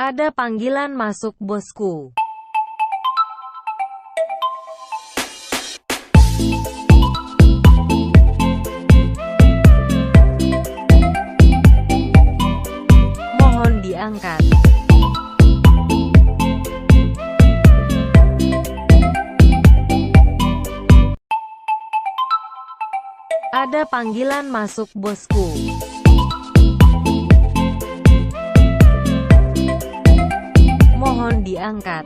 Ada panggilan masuk bosku. Mohon diangkat. Ada panggilan masuk bosku. Mohon diangkat.